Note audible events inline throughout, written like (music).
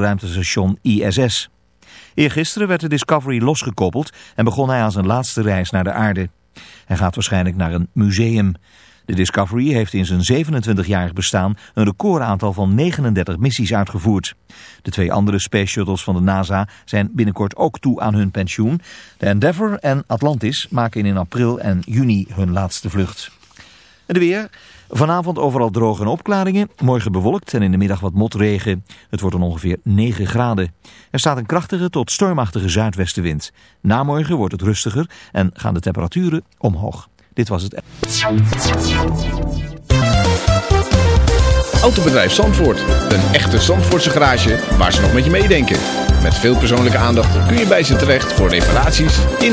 ruimtestation ISS. Eergisteren werd de Discovery losgekoppeld en begon hij aan zijn laatste reis naar de aarde. Hij gaat waarschijnlijk naar een museum. De Discovery heeft in zijn 27-jarig bestaan een recordaantal van 39 missies uitgevoerd. De twee andere space shuttles van de NASA zijn binnenkort ook toe aan hun pensioen. De Endeavour en Atlantis maken in april en juni hun laatste vlucht. En de weer... Vanavond overal droge en opklaringen. Morgen bewolkt en in de middag wat motregen. Het wordt dan ongeveer 9 graden. Er staat een krachtige tot stormachtige zuidwestenwind. Na morgen wordt het rustiger en gaan de temperaturen omhoog. Dit was het. Autobedrijf Zandvoort. Een echte Zandvoortse garage waar ze nog met je meedenken. Met veel persoonlijke aandacht kun je bij ze terecht voor reparaties in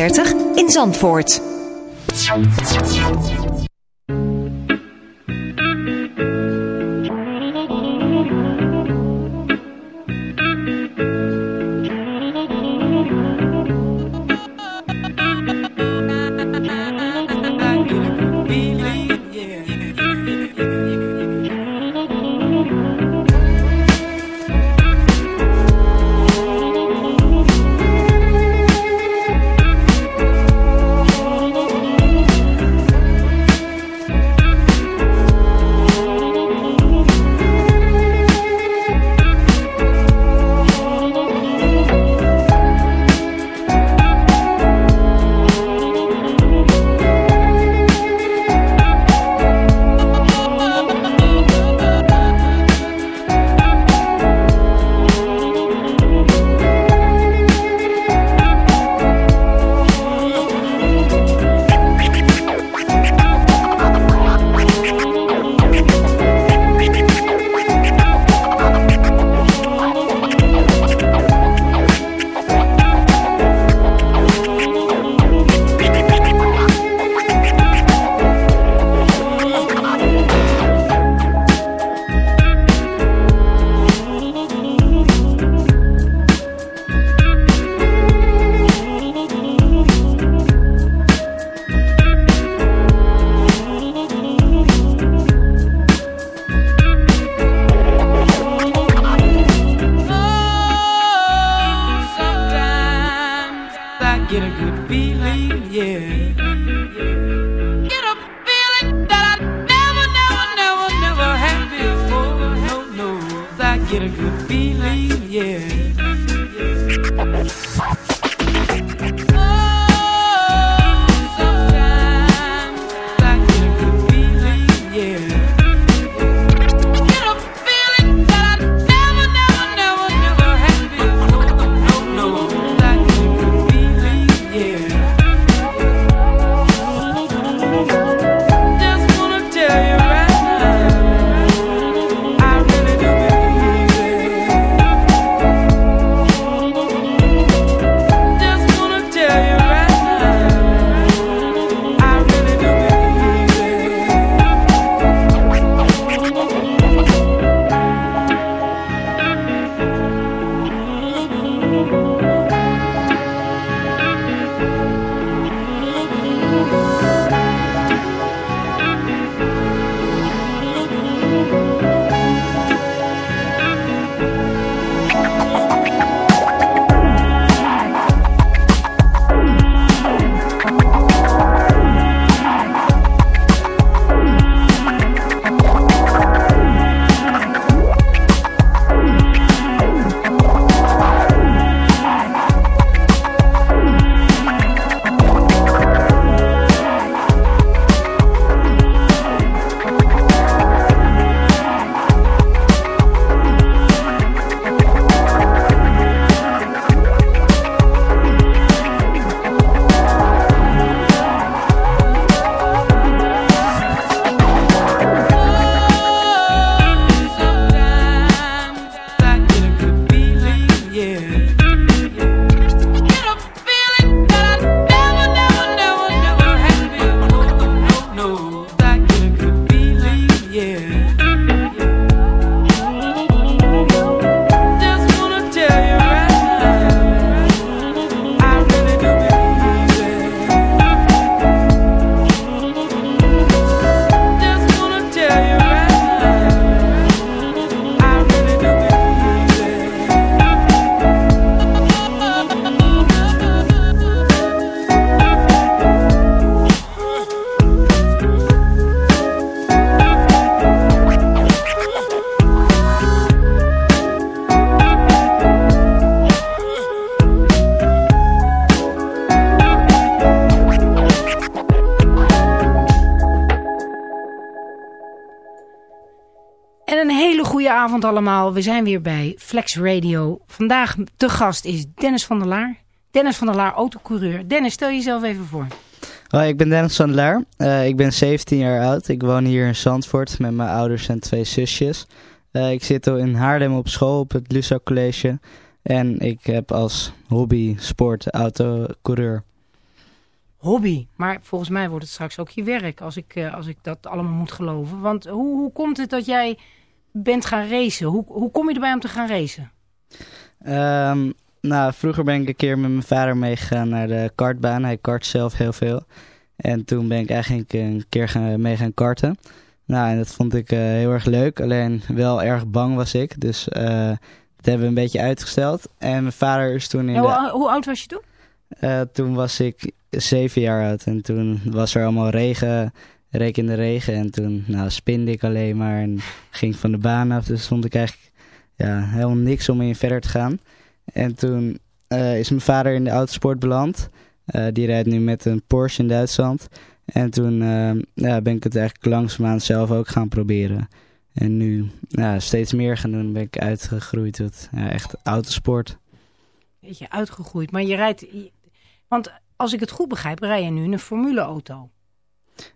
in Zandvoort. Goedenavond allemaal, we zijn weer bij Flex Radio. Vandaag te gast is Dennis van der Laar. Dennis van der Laar, autocoureur. Dennis, stel jezelf even voor. Hoi, ik ben Dennis van der Laar. Eh, ik ben 17 jaar oud. Ik woon hier in Zandvoort met mijn ouders en twee zusjes. Eh, ik zit in Haarlem op school op het Lusa College. En ik heb als hobby sport autocoureur. Hobby, maar volgens mij wordt het straks ook je werk als ik, eh, als ik dat allemaal moet geloven. Want hoe, hoe komt het dat jij bent gaan racen? Hoe, hoe kom je erbij om te gaan racen? Ehm, nou, vroeger ben ik een keer met mijn vader meegegaan naar de kartbaan. Hij kart zelf heel veel. En toen ben ik eigenlijk een keer gaan, mee gaan karten. Nou, en dat vond ik eh, heel erg leuk. Alleen wel erg bang was ik. Dus eh, dat hebben we een beetje uitgesteld. En mijn vader is toen in Ja, de... hoe, hoe oud was je toen? Eh, toen was ik zeven jaar oud en toen was er allemaal regen, reek in de regen. En toen nou, spinde ik alleen maar en ging van de baan af. Dus vond ik eigenlijk ja, helemaal niks om in verder te gaan. En toen eh, is mijn vader in de autosport beland. Eh, die rijdt nu met een Porsche in Duitsland. En toen eh, ja, ben ik het eigenlijk langzaamaan zelf ook gaan proberen. En nu ja, steeds meer gaan doen, ben ik uitgegroeid tot ja, echt autosport. Beetje uitgegroeid, maar je rijdt... Want als ik het goed begrijp, rij je nu in een formuleauto.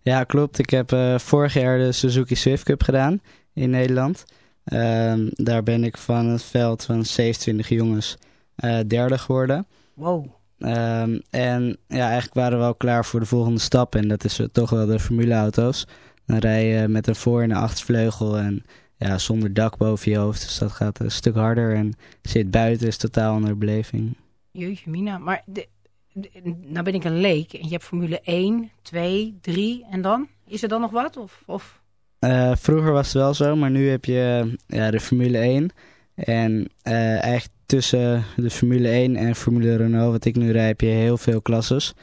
Ja, klopt. Ik heb eh, vorig jaar de Suzuki Swift Cup gedaan in Nederland. Ehm, daar ben ik van het veld van 27 jongens eh, derde geworden. Wow. Ehm, en ja, eigenlijk waren we al klaar voor de volgende stap. En dat is eh, toch wel de formuleauto's. Dan rij je met een voor- en een achtervleugel en ja, zonder dak boven je hoofd. Dus dat gaat een stuk harder. En zit buiten is totaal andere beleving. Jeetje mina, maar de, de- nou ben ik een leek en je hebt Formule 1, 2, 3 en dan? Is er dan nog wat? Of, of... Eh, vroeger was het wel zo, maar nu heb je ja, de Formule 1. En eh, eigenlijk tussen de Formule 1 en Formule Renault, wat ik nu rijd, heb je heel veel klasses.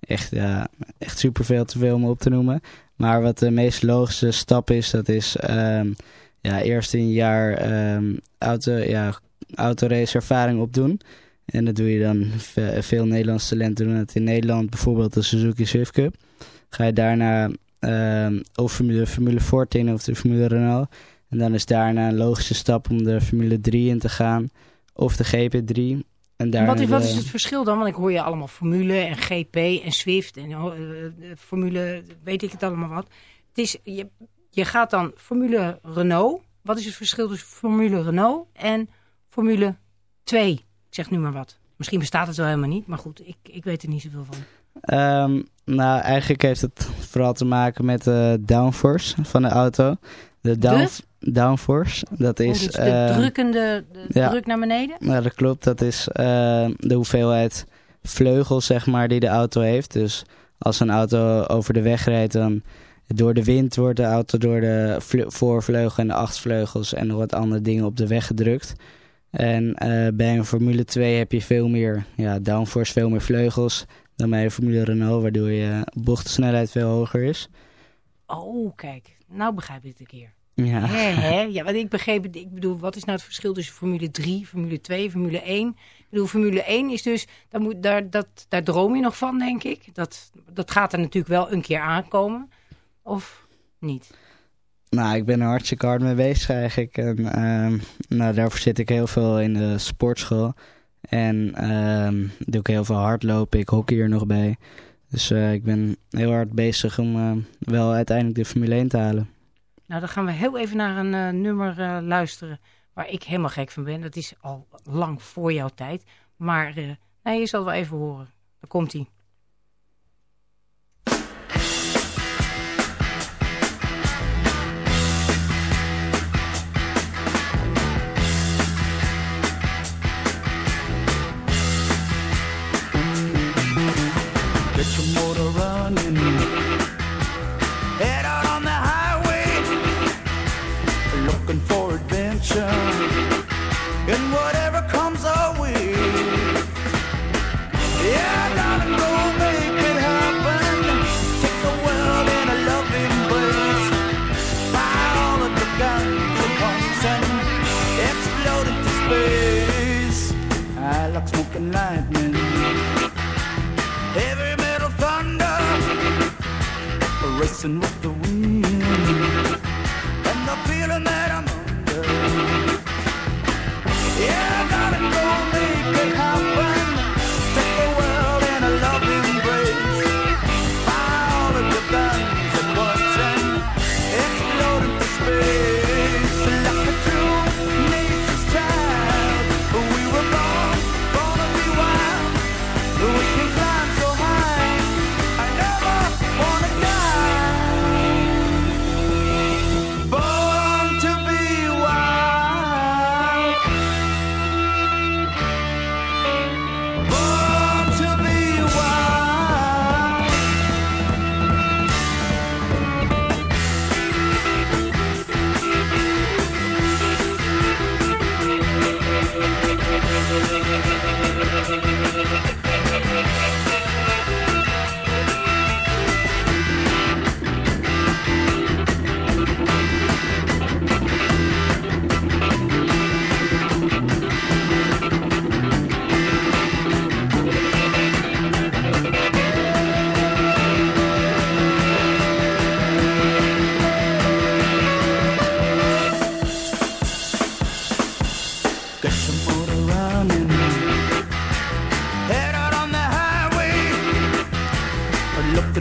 Echt, ja, echt superveel te veel om op te noemen. Maar wat de meest logische stap is, dat is ehm, ja, eerst een jaar ehm, auto, ja, autorace ervaring opdoen. En dat doe je dan, ve- veel Nederlandse talenten doen het in Nederland, bijvoorbeeld de Suzuki Swift Cup. Ga je daarna ehm, of Formule, Formule 14 of de Formule Renault. En dan is daarna een logische stap om de Formule 3 in te gaan. Of de GP3. En Wat is, wat de- is het verschil dan? Want ik hoor je allemaal Formule en GP en Swift en oh, eh, eh, Formule, weet ik het allemaal wat. Het is, je, je gaat dan Formule Renault. Wat is het verschil tussen Formule Renault en Formule 2? Ik zeg nu maar wat. Misschien bestaat het wel helemaal niet, maar goed, ik, ik weet er niet zoveel van. Ehm, nou, eigenlijk heeft het vooral te maken met de downforce van de auto. De, down, downforce, dat Oh, is... dus de ehm, drukkende de ja. druk naar beneden? Nou, dat klopt. Dat is eh, de hoeveelheid vleugels, zeg maar, die de auto heeft. Dus als een auto over de weg rijdt, dan door de wind wordt de auto door de vle- voorvleugel en de achtervleugels en nog wat andere dingen op de weg gedrukt. En eh, bij een Formule 2 heb je veel meer ja, downforce, veel meer vleugels dan bij een Formule Renault, waardoor je bochtensnelheid veel hoger is. Oh, kijk. Nou begrijp ik het een keer. Ja. Hè, hè? Ja, want ik begreep het. Ik bedoel, wat is nou het verschil tussen Formule 3, Formule 2, Formule 1? Ik bedoel, Formule 1 is dus, daar, moet, daar, dat, daar droom je nog van, denk ik. Dat, dat gaat er natuurlijk wel een keer aankomen. Of niet? Nou, ik ben er hartstikke hard mee bezig eigenlijk. En ehm, nou, daarvoor zit ik heel veel in de sportschool. En ehm, doe ik heel veel hardlopen. Ik hockey er nog bij. Dus eh, ik ben heel hard bezig om eh, wel uiteindelijk de Formule 1 te halen. Nou, dan gaan we heel even naar een eh, nummer eh, luisteren waar ik helemaal gek van ben. Dat is al lang voor jouw tijd. Maar je zal wel even horen. Daar komt hij. Get your motor running. Head out on the highway, looking for adventure. And whatever comes racing with the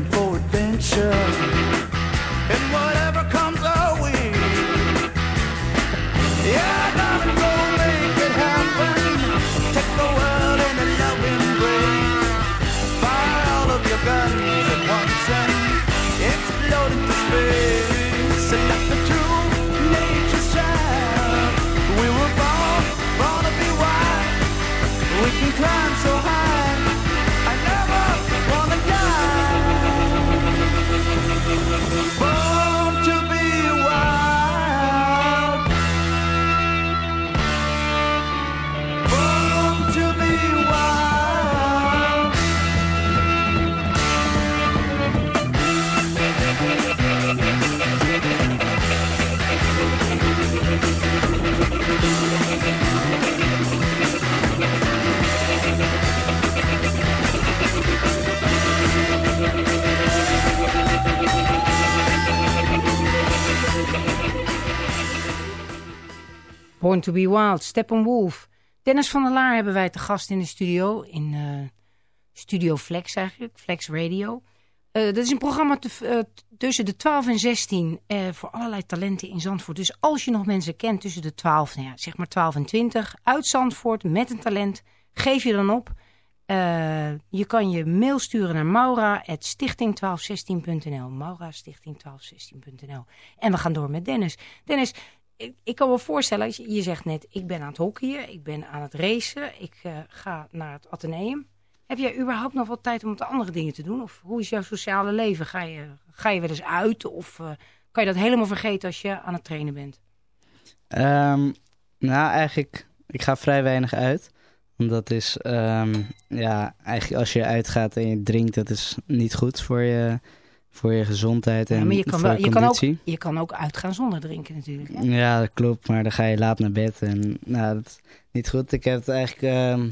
looking for adventure. And whatever comes our way. Yeah, darling, go make it happen. Take the world in a loving embrace. Fire all of your guns at once and explode into space. And that's the nature's child. We were born to be wild. We can climb. Born to be Wild, Steppenwolf. Dennis van der Laar hebben wij te gast in de studio. In eh, Studio Flex eigenlijk, Flex Radio. Eh, dat is een programma eh, tussen de 12 en 16 eh, voor allerlei talenten in Zandvoort. Dus als je nog mensen kent tussen de 12, nou ja, zeg maar 12 en 20, uit Zandvoort met een talent, geef je dan op. Je kan je mail sturen naar maura.stichting1216.nl. Maura.stichting1216.nl. En we gaan door met Dennis. Dennis, ik, ik kan me voorstellen, je zegt net, ik ben aan het hockeyen, ik ben aan het racen, ik eh, ga naar het ateneum. Heb jij überhaupt nog wat tijd om de andere dingen te doen? Of hoe is jouw sociale leven? Ga je, ga je wel eens uit? Of eh, kan je dat helemaal vergeten als je aan het trainen bent? Ehm, nou, eigenlijk, ik ga vrij weinig uit. Dat is, ehm, ja, eigenlijk als je uitgaat en je drinkt, dat is niet goed voor je, voor je gezondheid en Ja, maar je kan, voor wel, je je, kan ook, conditie. je kan ook uitgaan zonder drinken natuurlijk. hè? Ja, dat klopt, maar dan ga je laat naar bed en nou, dat is niet goed. Ik heb het eigenlijk, ehm,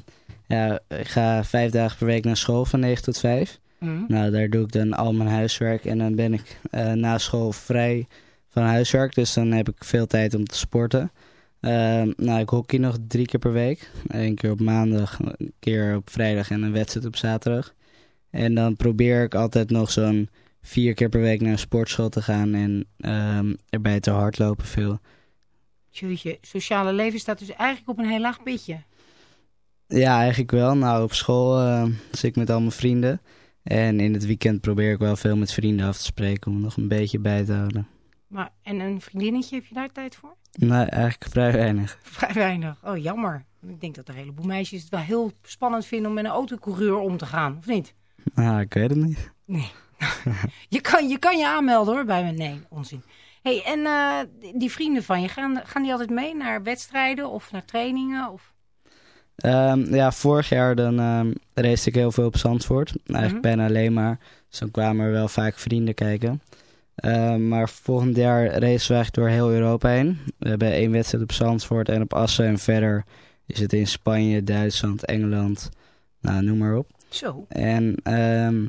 ja, ik ga vijf dagen per week naar school van 9 tot 5. Mhm. Nou, daar doe ik dan al mijn huiswerk en dan ben ik eh, na school vrij van huiswerk. Dus dan heb ik veel tijd om te sporten. Ehm, nou, ik hockey nog drie keer per week. Eén keer op maandag, een keer op vrijdag en een wedstrijd op zaterdag. En dan probeer ik altijd nog zo'n vier keer per week naar een sportschool te gaan en ehm, erbij te hardlopen veel. Jeetje, sociale leven staat dus eigenlijk op een heel laag pitje. Ja, eigenlijk wel. Nou, op school eh, zit ik met al mijn vrienden. En in het weekend probeer ik wel veel met vrienden af te spreken om nog een beetje bij te houden. Maar, en een vriendinnetje, heb je daar tijd voor? Nee, eigenlijk vrij weinig. (laughs) Vrij weinig. Oh, jammer. Ik denk dat een heleboel meisjes het wel heel spannend vinden om met een autocoureur om te gaan, of niet? Nou, ik weet het niet. Nee. (laughs) je, kan, je kan je aanmelden hoor, bij me. Nee, onzin. hey, en eh, die- vrienden van je, gaan, gaan die altijd mee naar wedstrijden of naar trainingen? Of... Ehm, ja, vorig jaar dan ehm race ik heel veel op Zandvoort. Eigenlijk Mhm. bijna alleen maar. Dus dan kwamen er wel vaak vrienden kijken. Ehm, maar volgend jaar racen we eigenlijk door heel Europa heen. We hebben één wedstrijd op Zandvoort en op Assen. En verder is het in Spanje, Duitsland, Engeland. Nou, noem maar op. Zo. En ehm,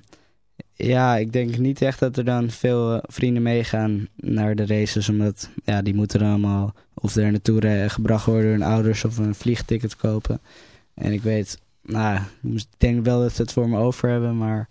ja, ik denk niet echt dat er dan veel eh, vrienden meegaan naar de races. Omdat ja, die moeten dan allemaal of er naartoe gebracht worden door hun ouders of een vliegticket kopen. En ik weet, nou, ik denk wel dat ze het voor me over hebben, maar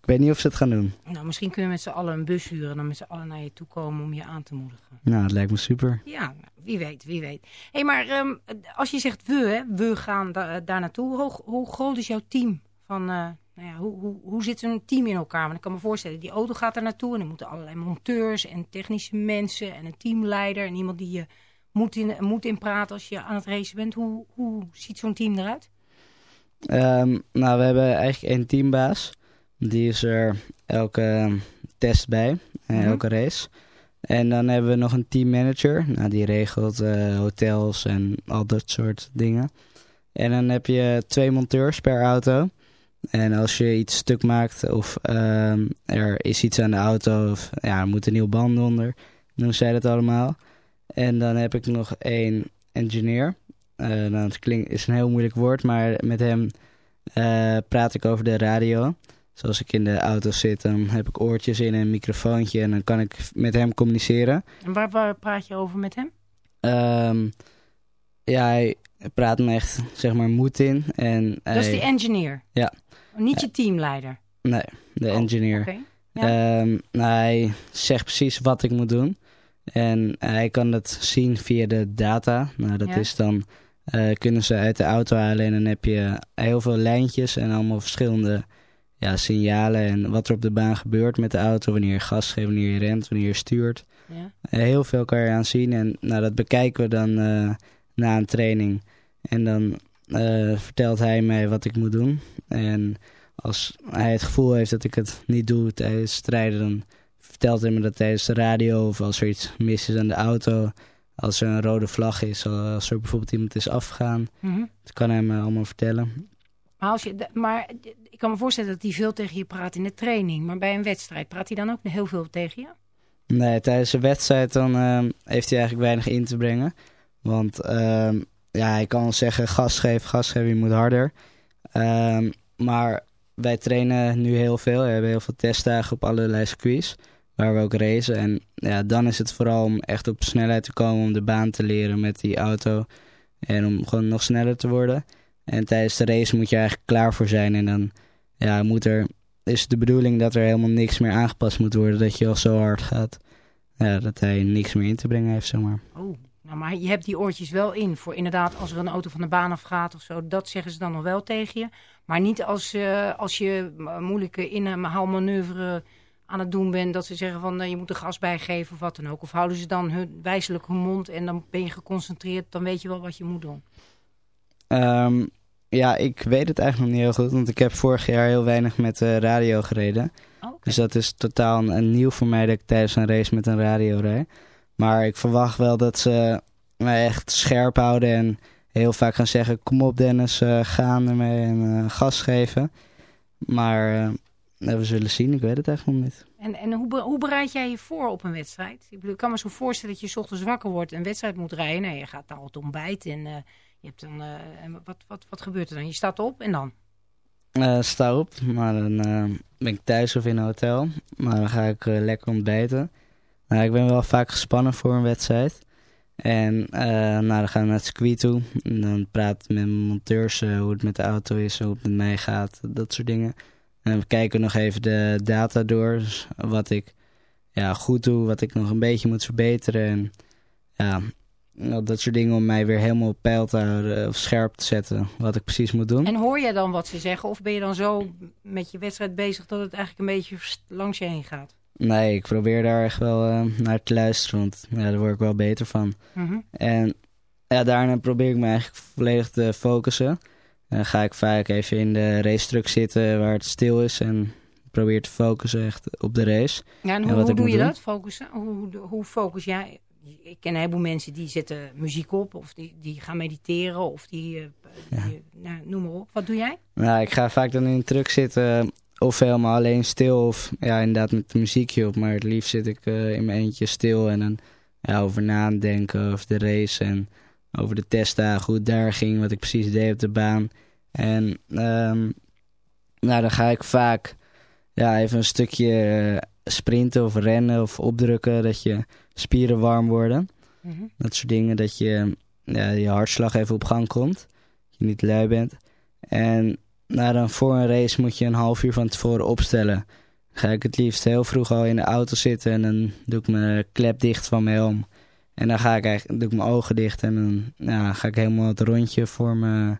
ik weet niet of ze het gaan doen. Nou, misschien kunnen we met z'n allen een bus huren en dan met z'n allen naar je toe komen om je aan te moedigen. Nou, het lijkt me super. Ja, wie weet, wie weet. Hé, hey, maar ehm, als je zegt we, hè, we gaan da- daar naartoe. Hoe, hoe groot is jouw team? Van, eh, nou ja, hoe, hoe, hoe zit zo'n team in elkaar? Want ik kan me voorstellen, die auto gaat er naartoe en er moeten allerlei monteurs en technische mensen en een teamleider en iemand die je moet in, moet in praten als je aan het racen bent. Hoe, hoe ziet zo'n team eruit? Ehm, nou, we hebben eigenlijk één teambaas. Die is er elke test bij, en Mhm. elke race. En dan hebben we nog een teammanager. Nou, die regelt eh, hotels en al dat soort dingen. En dan heb je twee monteurs per auto. En als je iets stuk maakt of ehm, er is iets aan de auto of ja, er moet een nieuw band onder, dan zij dat allemaal. En dan heb ik nog één engineer. Nou, het klinkt, is een heel moeilijk woord, maar met hem eh, praat ik over de radio. Zoals ik in de auto zit, dan heb ik oortjes in en een microfoontje en dan kan ik met hem communiceren. En waar, waar praat je over met hem? Ehm, ja, hij praat me echt, zeg maar, moed in. En Dat is die engineer? Ja. Niet je teamleider? Nee, de Oh, engineer. Ja. Ehm, nou, hij zegt precies wat ik moet doen. En hij kan het zien via de data. Nou, dat Ja. is dan... eh, kunnen ze uit de auto halen en dan heb je heel veel lijntjes en allemaal verschillende ja, signalen en wat er op de baan gebeurt met de auto, wanneer je gas geeft, wanneer je rent, wanneer je stuurt. Ja. Eh, heel veel kan je aan zien en nou, dat bekijken we dan eh, na een training. En dan eh, vertelt hij mij wat ik moet doen. En als hij het gevoel heeft dat ik het niet doe tijdens strijden, dan vertelt hij me dat tijdens de radio of als er iets mis is aan de auto. Als er een rode vlag is, als er bijvoorbeeld iemand is afgegaan. Mhm. Dat kan hij me allemaal vertellen. Maar, als je, maar ik kan me voorstellen dat hij veel tegen je praat in de training. Maar bij een wedstrijd praat hij dan ook heel veel tegen je? Nee, tijdens een wedstrijd dan ehm, heeft hij eigenlijk weinig in te brengen. Want ehm, ja, hij kan zeggen gas geven, gas geven, je moet harder. Ehm, maar wij trainen nu heel veel. We hebben heel veel testdagen op allerlei circuits. Waar we ook racen. En ja, dan is het vooral om echt op snelheid te komen. Om de baan te leren met die auto. En om gewoon nog sneller te worden. En tijdens de race moet je eigenlijk klaar voor zijn. En dan ja, moet er, is de bedoeling dat er helemaal niks meer aangepast moet worden. Dat je al zo hard gaat. Ja, dat hij niks meer in te brengen heeft, zeg maar. Oh, nou, maar je hebt die oortjes wel in voor inderdaad als er een auto van de baan afgaat of zo. Dat zeggen ze dan nog wel tegen je. Maar niet als, eh, als je m- moeilijke inhaalmanoeuvre aan het doen bent. Dat ze zeggen van eh, je moet er gas bij geven of wat dan ook. Of houden ze dan hun, wijselijk hun mond en dan ben je geconcentreerd. Dan weet je wel wat je moet doen. Ehm, ja, ik weet het eigenlijk nog niet heel goed. Want ik heb vorig jaar heel weinig met radio gereden. Oh. Dus dat is totaal een, een nieuw voor mij dat ik tijdens een race met een radio rijd. Maar ik verwacht wel dat ze mij echt scherp houden en heel vaak gaan zeggen... Kom op Dennis, eh gaan ermee en eh, gas geven. Maar nou, we zullen zien, ik weet het eigenlijk nog niet. En, en hoe, hoe bereid jij je voor op een wedstrijd? Ik, bedoel, ik kan me zo voorstellen dat je 's ochtends wakker wordt en een wedstrijd moet rijden. Nee, je gaat dan het ontbijt en je hebt dan, wat, wat, wat gebeurt er dan? Je staat op en dan? Sta op, maar dan ben ik thuis of in een hotel. Maar dan ga ik lekker ontbijten. Nou, ik ben wel vaak gespannen voor een wedstrijd. En eh, nou, dan gaan we naar het circuit toe. En dan praat ik met mijn monteurs eh, hoe het met de auto is, hoe het met mij gaat, dat soort dingen. En we kijken nog even de data door. Dus wat ik ja, goed doe, wat ik nog een beetje moet verbeteren. En ja, dat soort dingen om mij weer helemaal op peil te houden of scherp te zetten. Wat ik precies moet doen. En hoor je dan wat ze zeggen? Of ben je dan zo met je wedstrijd bezig dat het eigenlijk een beetje langs je heen gaat? Nee, ik probeer daar echt wel eh, naar te luisteren, want ja, daar word ik wel beter van. Mhm. En ja, daarna probeer ik me eigenlijk volledig te focussen. Dan ga ik vaak even in de racetruck zitten waar het stil is en probeer te focussen echt op de race. Ja, en hoe, doe je doen? dat, focussen? Hoe, hoe, focus jij? Ik ken een heleboel mensen die zetten muziek op, of die, die gaan mediteren, of die, eh, nou, noem maar op. Wat doe jij? Nou, ik ga vaak dan in de truck zitten of helemaal alleen stil of ja, inderdaad met een muziekje op. Maar het liefst zit ik eh, in mijn eentje stil en dan ja, over na aan het denken over de race en over de testdagen, hoe het daar ging, wat ik precies deed op de baan. En ehm, nou, dan ga ik vaak ja, even een stukje eh, sprinten of rennen of opdrukken, dat je spieren warm worden. Mhm. Dat soort dingen, dat je, ja, je hartslag even op gang komt. Dat je niet lui bent. En nou, dan voor een race moet je een half uur van tevoren opstellen. Ga ik het liefst heel vroeg al in de auto zitten en dan doe ik mijn klep dicht van mijn helm. En dan ga ik eigenlijk, doe ik mijn ogen dicht en dan ja, ga ik helemaal het rondje voor me,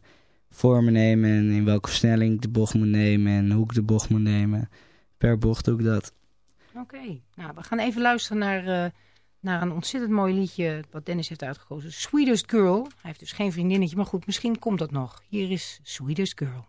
voor me nemen. En in welke versnelling ik de bocht moet nemen en hoe ik de bocht moet nemen. Per bocht doe ik dat. Oké, nou, we gaan even luisteren naar, eh, naar een ontzettend mooi liedje wat Dennis heeft uitgekozen. Sweetest Girl. Hij heeft dus geen vriendinnetje, maar goed, misschien komt dat nog. Hier is Sweetest Girl.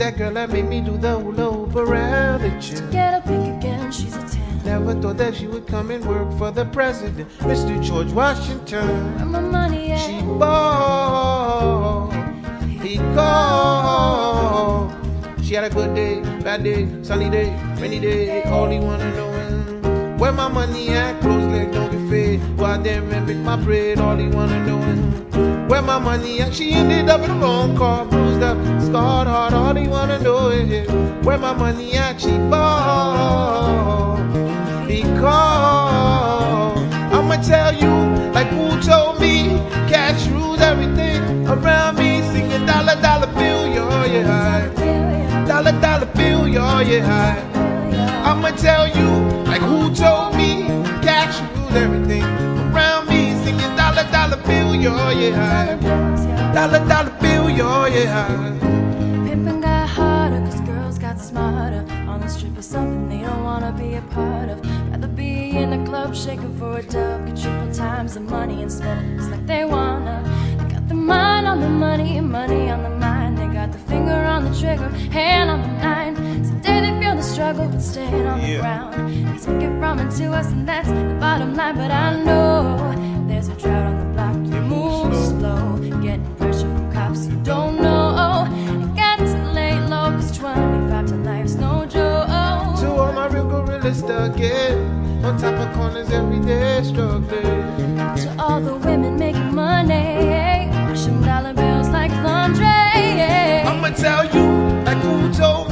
That girl that made me do the hula hoop around the gym. Never thought that she would come and work for the president, Mr. George Washington. She bought, he called. She had a good day, bad day, sunny day, rainy day. All he wanna know is where my money at. Close leg, don't get fed. Out there and make my bread. All he wanna know is where my money at. She ended up in a wrong car, bruised up, scarred heart. All he wanna know is where my money. She bought. Because I'ma tell you like who told me cash rules everything around me. Singing dollar dollar bill yo yeah. Dollar dollar bill yo yeah. I'ma tell you like who told me cash rules everything around me. Singing dollar dollar bill yo yeah. Dollar dollar bill yo yeah part of. Rather be in the club shaking for a dub. Get triple times the money and spend it just like they wanna. They got the mind on the money and money on the mind. They got the finger on the trigger, hand on the nine. Today they feel the struggle, but staying on the ground. They take it from and to us, and that's the bottom line. But I know there's a drought on day. To all the women making money, washing dollar bills like laundry. I'ma tell you like who told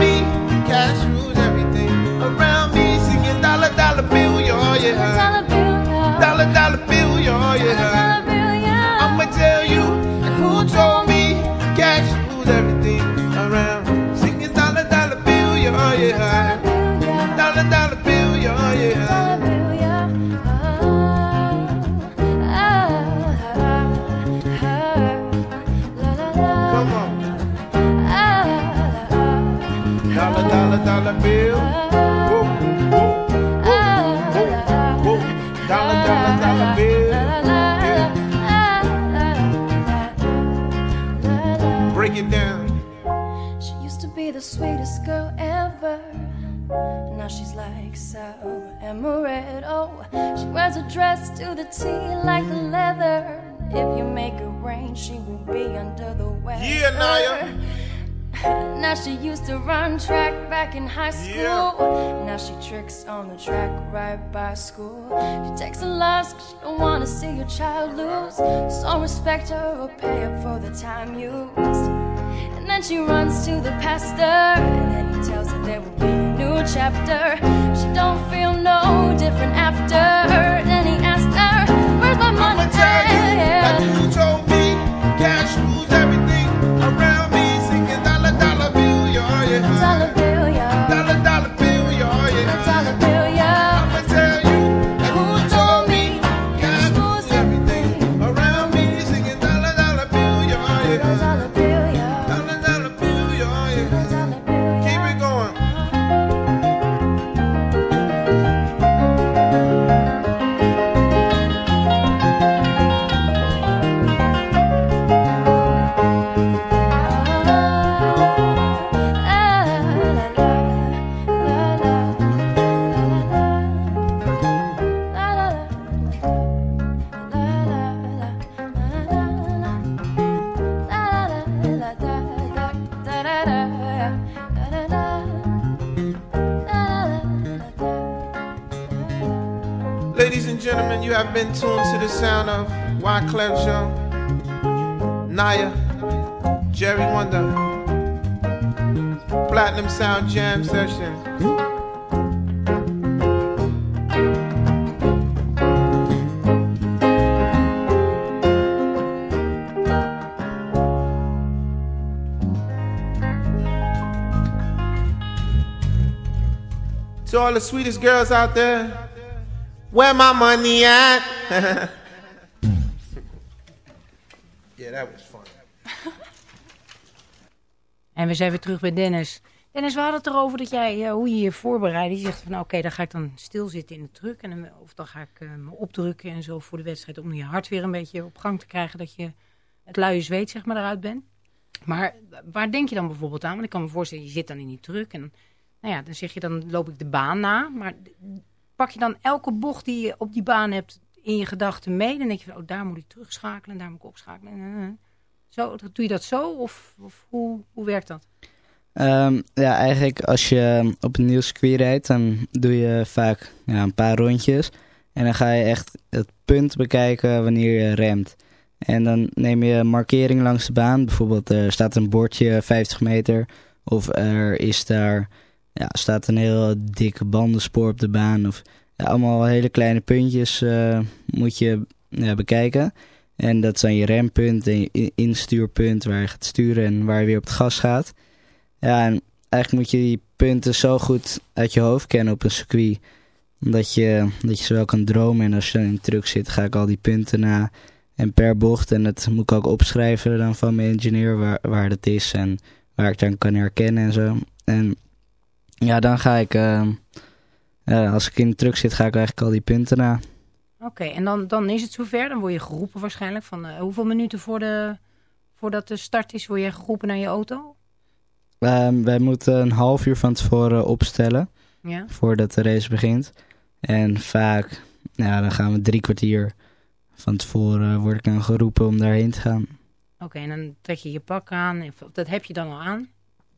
amaretto. She wears a dress to the T like leather. If you make it rain, she will be under the weather. Yeah, Naya. Now she used to run track back in high school. Now she tricks on the track right by school. She takes a loss 'cause she don't wanna see your child lose. So respect her or pay up for the time used. And then she runs to the pastor, and then he tells her there will be a new chapter. After. Been tuned to the sound of Wyclef Jean, Naya, Jerry Wonder, Platinum Sound Jam Session. To all the sweetest girls out there, where my money at? (laughs) yeah, that was fun. En we zijn weer terug bij Dennis. Dennis, we hadden het erover dat jij, eh, hoe je je voorbereidt. Je zegt van, nou, oké, dan ga ik dan stilzitten in de truck. En, dan- of dan ga ik eh, me opdrukken en zo voor de wedstrijd. Om je hart weer een beetje op gang te krijgen. Dat je het luie zweet, zeg maar, eruit bent. Maar waar denk je dan bijvoorbeeld aan? Want ik kan me voorstellen, je zit dan in die truck. En nou ja, dan zeg je, dan loop ik de baan na. Maar pak je dan elke bocht die je op die baan hebt in je gedachten mee? Dan denk je van, oh, daar moet ik terugschakelen. En daar moet ik opschakelen. Zo, doe je dat zo? Of, of hoe, hoe werkt dat? Ehm, ja, eigenlijk als je op een nieuw circuit rijdt, dan doe je vaak ja, een paar rondjes. En dan ga je echt het punt bekijken wanneer je remt. En dan neem je markering langs de baan. Bijvoorbeeld er staat een bordje 50 meter. Of er is daar, ja, staat een heel dikke bandenspoor op de baan. Of allemaal hele kleine puntjes eh, moet je ja, bekijken. En dat zijn je rempunt en je in- instuurpunt waar je gaat sturen en waar je weer op het gas gaat. Ja, en eigenlijk moet je die punten zo goed uit je hoofd kennen op een circuit. Dat je, dat je ze wel kan dromen. En als je in de truck zit, ga ik al die punten na. En per bocht. En dat moet ik ook opschrijven dan van mijn engineer waar, waar dat is. En waar ik dan kan herkennen en zo. En ja, dan ga ik... eh, ja, als ik in de truck zit, ga ik eigenlijk al die punten na. Oké, en dan, dan is het zover. Dan word je geroepen waarschijnlijk. Van, eh, hoeveel minuten voor de, voordat de start is, word je geroepen naar je auto? Ehm, wij moeten een half uur van tevoren opstellen. Ja. Voordat de race begint. En vaak, ja, dan gaan we drie kwartier van tevoren word ik dan geroepen om daarheen te gaan. Oké, en dan trek je je pak aan. Of Dat heb je dan al aan.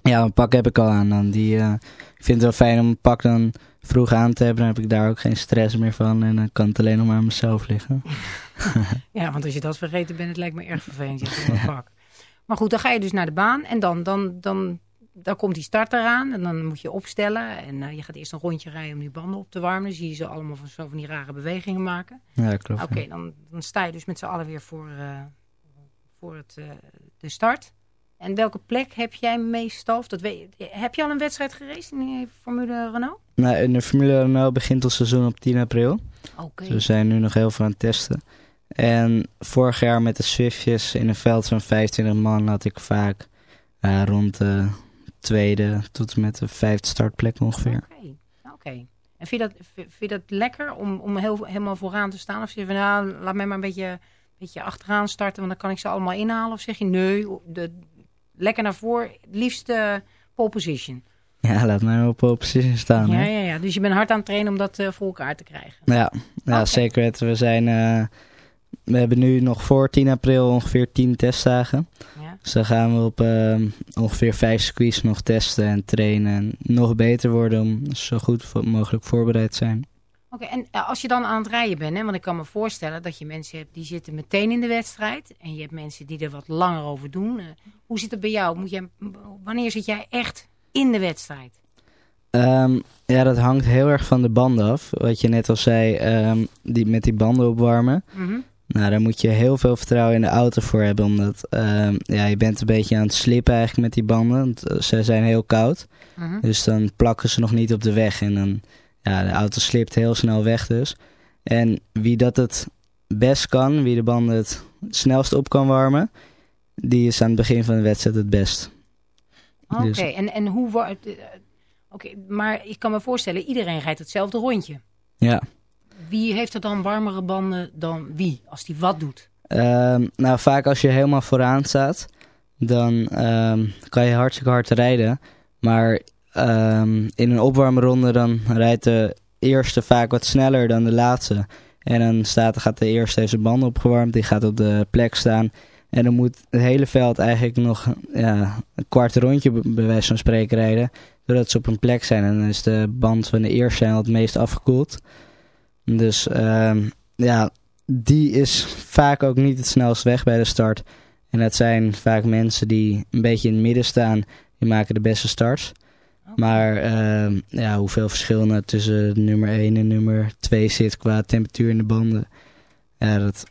Ja, mijn pak heb ik al aan. Dan die, eh, ik vind het wel fijn om mijn pak dan vroeg aan te hebben. Dan heb ik daar ook geen stress meer van. En dan kan het alleen nog maar aan mezelf liggen. (laughs) Ja, want als je dat vergeten bent, het lijkt me erg vervelend. Je hebt een pak. Maar goed, dan ga je dus naar de baan. En dan, dan, dan, dan komt die start eraan. En dan moet je opstellen. En eh, je gaat eerst een rondje rijden om die banden op te warmen. Dan zie je ze allemaal van, zo van die rare bewegingen maken. Ja, klopt. Oké, dan, dan sta je dus met z'n allen weer voor, eh, voor het, de start. En welke plek heb jij meestal? Of dat weet, heb je al een wedstrijd geraced in die Formule Renault? Nou, in de Formule Renault begint het seizoen op 10 april. Oké. Dus we zijn nu nog heel veel aan het testen. En vorig jaar met de Swiftjes in een veld van 25 man had ik vaak eh, rond de tweede tot en met de vijfde startplek ongeveer. Oké, oké. En vind je dat, vind je dat lekker om, om heel, helemaal vooraan te staan? Of zeg je van, nou, laat mij maar een beetje, beetje achteraan starten, want dan kan ik ze allemaal inhalen. Of zeg je, nee, de, lekker naar voren, het liefst pole position. Ja, laat mij op pole position staan. Ja, hè. ja, ja. Dus je bent hard aan het trainen om dat eh, voor elkaar te krijgen. Ja, ja zeker weten. We zijn... eh, we hebben nu nog voor 10 april ongeveer 10 testdagen. Ja. Dus dan gaan we op eh, ongeveer vijf circuits nog testen en trainen. En nog beter worden om zo goed mogelijk voorbereid te zijn. Oké, en eh, als je dan aan het rijden bent, hè, want ik kan me voorstellen dat je mensen hebt die zitten meteen in de wedstrijd. En je hebt mensen die er wat langer over doen. Eh, hoe zit het bij jou? Moet jij, wanneer zit jij echt in de wedstrijd? Ehm, ja, dat hangt heel erg van de banden af. Wat je net al zei, ehm, die, met die banden opwarmen. Mhm. Nou, daar moet je heel veel vertrouwen in de auto voor hebben. Omdat ehm, ja, je bent een beetje aan het slippen eigenlijk met die banden. Want eh, ze zijn heel koud. Mhm. Dus dan plakken ze nog niet op de weg. En dan, ja, de auto slipt heel snel weg dus. En wie dat het best kan, wie de banden het snelst op kan warmen... die is aan het begin van de wedstrijd het best. Oké, Dus- en, en hoe wordt... eh, Oké, maar ik kan me voorstellen, iedereen rijdt hetzelfde rondje. Ja. Wie heeft er dan warmere banden dan wie, als die wat doet? Ehm, nou, vaak als je helemaal vooraan staat, dan ehm, kan je hartstikke hard rijden. Maar ehm, in een opwarmronde dan rijdt de eerste vaak wat sneller dan de laatste. En dan staat, gaat de eerste heeft zijn banden opgewarmd, die gaat op de plek staan. En dan moet het hele veld eigenlijk nog ja, een kwart rondje bij wijze van spreken rijden. Doordat ze op een plek zijn. En dan is de band van de eerste al het meest afgekoeld. Dus ehm, ja, die is vaak ook niet het snelst weg bij de start. En dat zijn vaak mensen die een beetje in het midden staan. Die maken de beste starts. Maar ehm, ja, hoeveel verschil tussen nummer 1 en nummer 2 zit qua temperatuur in de banden. Ja, dat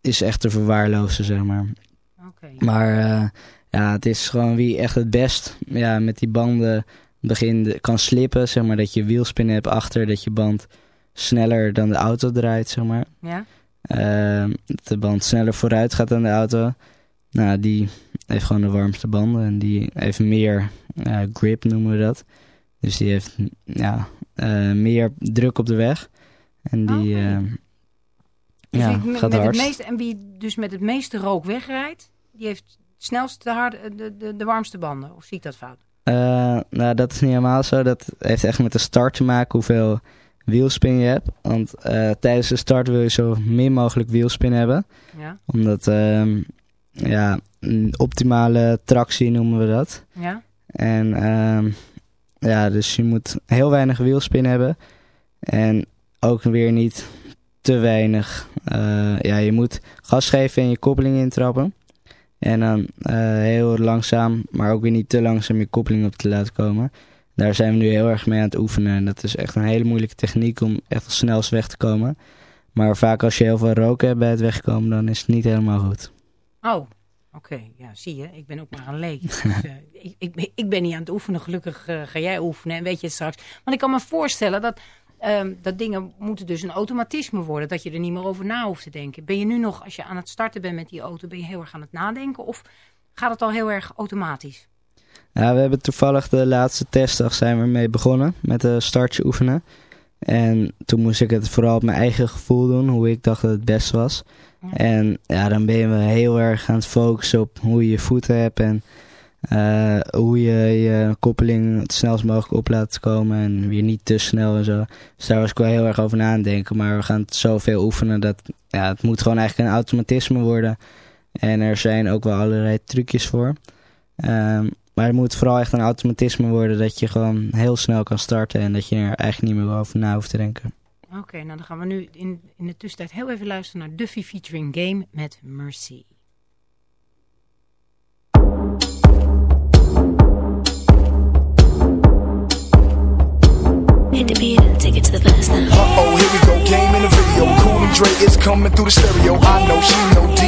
is echt te verwaarlozen, zeg maar. Maar eh, ja, het is gewoon wie echt het best ja, met die banden begin kan slippen. Zeg maar dat je wielspin hebt achter, dat je band sneller dan de auto draait, zeg maar. Ja? Ehm, dat de band sneller vooruit gaat dan de auto. Nou, die heeft gewoon de warmste banden en die heeft meer grip, noemen we dat. Dus die heeft ja, eh, meer druk op de weg. En die Oké. eh, Dus ja, met, gaat met het meeste, en wie dus met het meeste rook wegrijdt, die heeft het snelst de, harde, de, de, de warmste banden. Of zie ik dat fout? Eh, nou, dat is niet helemaal zo. Dat heeft echt met de start te maken hoeveel wielspin je hebt. Want tijdens de start wil je zo min mogelijk wielspin hebben. Ja? Omdat, ehm, ja, een optimale tractie noemen we dat. Ja? En ehm, ja, dus je moet heel weinig wielspin hebben. En ook weer niet te weinig. Eh, ja, je moet gas geven en je koppeling intrappen. En dan eh, heel langzaam, maar ook weer niet te langzaam je koppeling op te laten komen. Daar zijn we nu heel erg mee aan het oefenen. En dat is echt een hele moeilijke techniek om echt als weg te komen. Maar vaak als je heel veel roken hebt bij het wegkomen, dan is het niet helemaal goed. Oh, oké. Ja, zie je. Ik ben ook maar een leek. (laughs) Dus, eh, ik, ik, ben- ik ben niet aan het oefenen. Gelukkig eh, ga jij oefenen en weet je het straks. Want ik kan me voorstellen dat, ehm, dat dingen moeten dus een automatisme worden. Dat je er niet meer over na hoeft te denken. Ben je nu nog, als je aan het starten bent met die auto, ben je heel erg aan het nadenken? Of gaat het al heel erg automatisch? Ja, we hebben toevallig de laatste testdag zijn we mee begonnen met een startje oefenen. En toen moest ik het vooral op mijn eigen gevoel doen, hoe ik dacht dat het best was. En ja, dan ben je heel erg aan het focussen op hoe je je voeten hebt en eh, hoe je je koppeling het snelst mogelijk op laat komen en weer niet te snel en zo. Dus daar was ik wel heel erg over na aan denken. Maar we gaan zoveel oefenen dat ja, het moet gewoon eigenlijk een automatisme worden. En er zijn ook wel allerlei trucjes voor. Ehm, maar het moet vooral echt een automatisme worden dat je gewoon heel snel kan starten en dat je er eigenlijk niet meer over na hoeft te denken. Oké, nou dan gaan we nu in, in de tussentijd heel even luisteren naar Duffy featuring Game met Mercy. Hit the beat and take it to the verse now. Uh oh, here we go, game in the video. Cool and Dre is coming through the stereo. I know she know D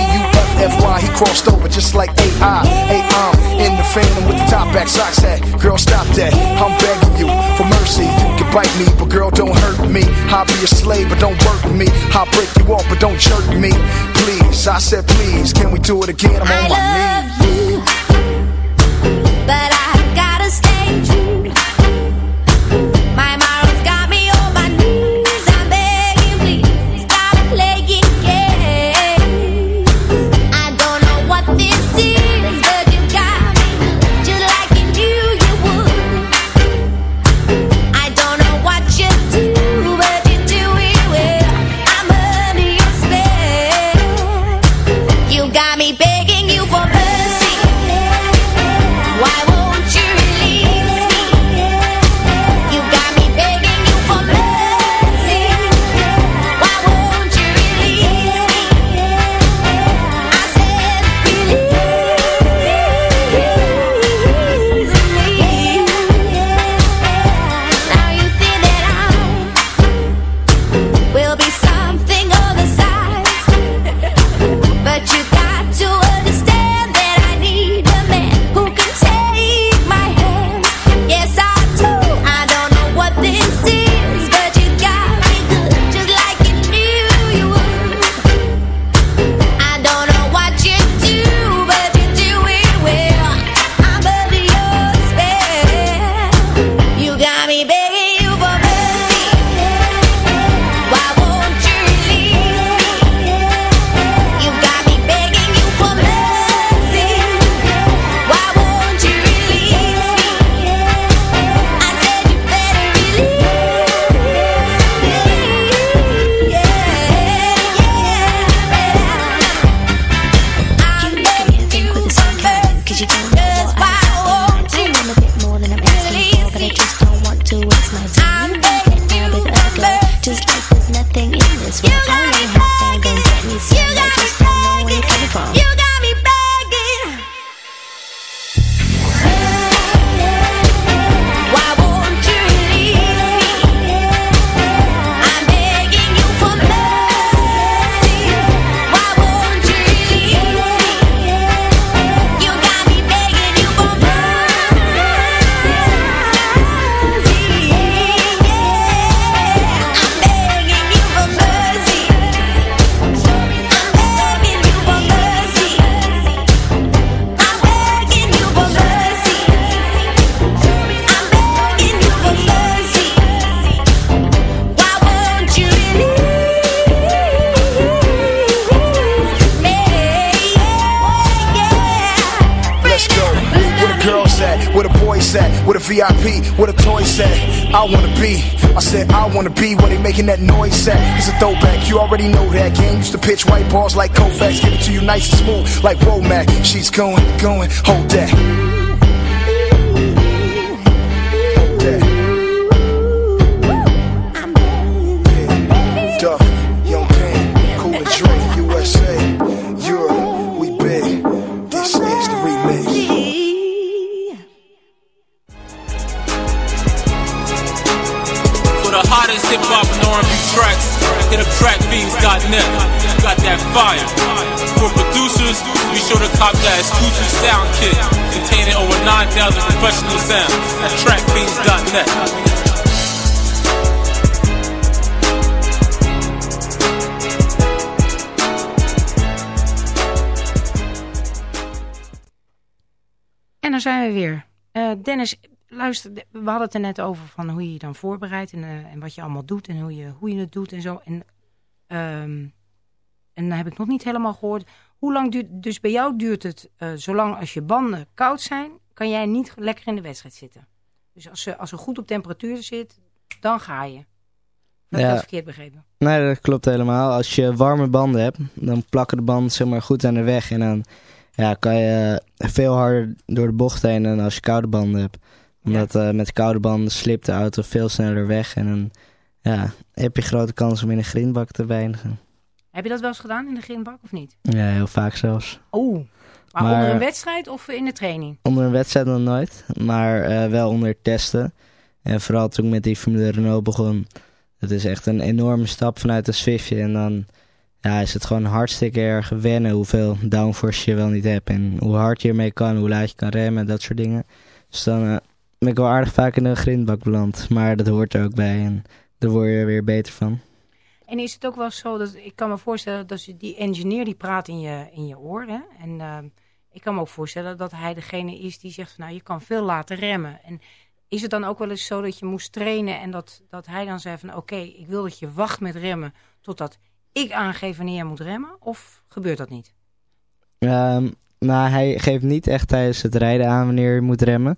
U F F Y. He crossed over just like A I. Hey, I'm in the phantom with the top back socks hat. Girl, stop that. I'm begging you for mercy. You can bite me, but girl, don't hurt me. I'll be a slave, but don't work with me. I'll break you off, but don't jerk me. Please, I said please. Can we do it again? I'm on I my knees. But I gotta stay true. Wanna be where they making that noise at. It's a throwback. You already know that. Game used to pitch white balls like Kofax. Give it to you nice and smooth like Womack. She's going, going. Hold that. Luister, we hadden het er net over van hoe je je dan voorbereidt en, eh, en wat je allemaal doet en hoe je, hoe je het doet en zo. En, ehm, en dan heb ik nog niet helemaal gehoord. Hoe lang duurt, dus bij jou duurt het, eh, zolang als je banden koud zijn, kan jij niet lekker in de wedstrijd zitten. Dus als ze, als ze goed op temperatuur zit, dan ga je. Heb ik Ja. dat verkeerd begrepen? Nee, dat klopt helemaal. Als je warme banden hebt, dan plakken de banden zeg maar, goed aan de weg. En dan ja, kan je veel harder door de bocht heen dan als je koude banden hebt. Omdat eh, met koude banden slipt de auto veel sneller weg. En dan ja, heb je grote kans om in een grindbak te beinigen. Heb je dat wel eens gedaan in de grindbak of niet? Ja, heel vaak zelfs. Oeh. Maar, Maar- onder een wedstrijd of in de training? Onder een wedstrijd nog nooit, maar eh, wel onder testen. En vooral toen ik met die Formule Renault begon. Het is echt een enorme stap vanuit een Swiftje. En dan ja, is het gewoon hartstikke erg wennen hoeveel downforce je wel niet hebt. En hoe hard je ermee kan, hoe laat je kan remmen, dat soort dingen. Dus dan eh, ben ik wel aardig vaak in de grindbak beland. Maar dat hoort er ook bij en daar word je er weer beter van. En is het ook wel zo dat ik kan me voorstellen dat je die engineer die praat in je, in je oor. Hè? En ehm, ik kan me ook voorstellen dat hij degene is die zegt van nou je kan veel laten remmen. En is het dan ook wel eens zo dat je moest trainen en dat, dat hij dan zei van oké ik wil dat je wacht met remmen totdat ik aangeef wanneer je moet remmen? Of gebeurt dat niet? Ehm, nou, hij geeft niet echt tijdens het rijden aan wanneer je moet remmen.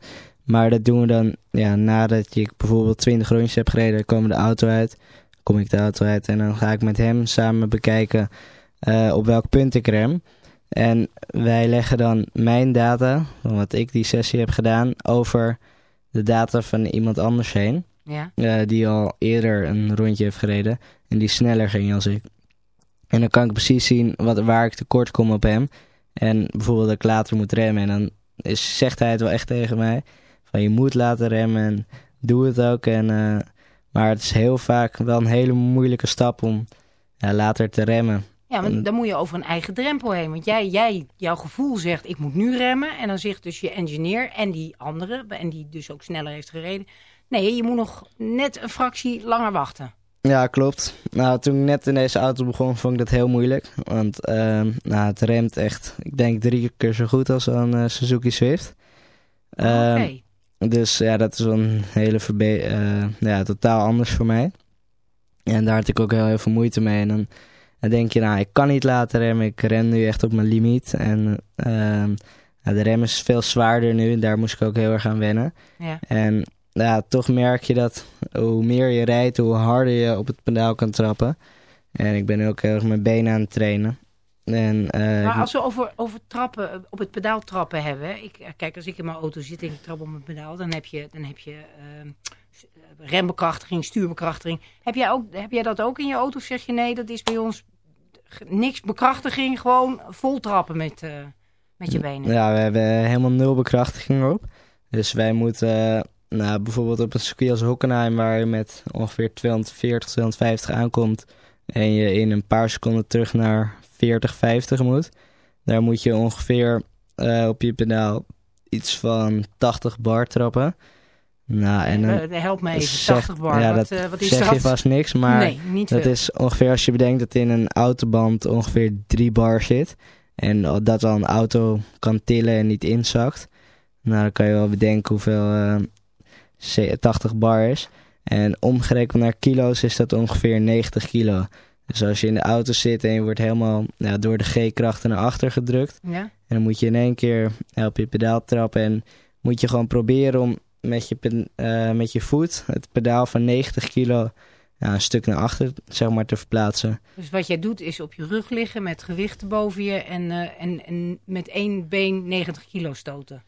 Maar dat doen we dan ja, nadat je bijvoorbeeld 20 rondjes hebt gereden. Komen de auto uit. Kom ik de auto uit en dan ga ik met hem samen bekijken eh, op welk punt ik rem. En wij leggen dan mijn data, wat ik die sessie heb gedaan, over de data van iemand anders heen. Ja. eh, die al eerder een rondje heeft gereden en die sneller ging als ik. En dan kan ik precies zien wat, waar ik tekort kom op hem. En bijvoorbeeld dat ik later moet remmen. En dan is, zegt hij het wel echt tegen mij. Van je moet laten remmen en doe het ook. En, eh, maar het is heel vaak wel een hele moeilijke stap om ja, later te remmen. Ja, want dan moet je over een eigen drempel heen. Want jij, jij, jouw gevoel zegt, ik moet nu remmen. En dan zegt dus je engineer en die andere, en die dus ook sneller heeft gereden. Nee, je moet nog net een fractie langer wachten. Ja, klopt. Nou, toen ik net in deze auto begon, vond ik dat heel moeilijk. Want ehm, nou, het remt echt, ik denk drie keer zo goed als een eh, Suzuki Swift. Ehm, Oké. Dus ja, dat is wel een hele verbe eh, ja, totaal anders voor mij. En daar had ik ook heel, heel veel moeite mee. En dan, dan denk je, nou, ik kan niet laten remmen. Ik ren nu echt op mijn limiet. En ehm, de rem is veel zwaarder nu. En daar moest ik ook heel erg aan wennen. Ja. En ja, toch merk je dat hoe meer je rijdt, hoe harder je op het pedaal kan trappen. En ik ben ook heel erg mijn benen aan het trainen. En, eh, Maar als we over, over trappen, op het pedaal trappen hebben. Ik, eh, kijk, als ik in mijn auto zit en ik trap op mijn pedaal, dan heb je, dan heb je ehm, eh, rembekrachtiging, stuurbekrachtiging. Heb jij, ook, heb jij dat ook in je auto? Of zeg je nee, dat is bij ons niks bekrachtiging, gewoon vol trappen met, met je benen. Ja, we hebben helemaal nul bekrachtiging op. Dus wij moeten, nou, bijvoorbeeld op een circuit als Hockenheim, waar je met ongeveer 240, 250 aankomt. En je in een paar seconden terug naar 40, 50 moet. Daar moet je ongeveer eh, op je pedaal iets van 80 bar trappen. Nou, en dan Eh, help me even, zeg- 80 bar, Ja, wat, dat eh, wat is zeg dat? je vast niks, maar Nee, dat veel. is ongeveer als je bedenkt dat in een autoband ongeveer 3 bar zit. En dat al een auto kan tillen en niet inzakt. Nou, dan kan je wel bedenken hoeveel eh, ze- 80 bar is. En omgerekend naar kilo's is dat ongeveer 90 kilo. Dus als je in de auto zit en je wordt helemaal door de G-krachten naar achter gedrukt. Ja. En dan moet je in één keer op je pedaal trappen. En moet je gewoon proberen om met je, eh, met je voet het pedaal van 90 kilo ja, een stuk naar achter zeg maar, te verplaatsen. Dus wat jij doet is op je rug liggen met gewichten boven je en, eh, en, en met één been 90 kilo stoten.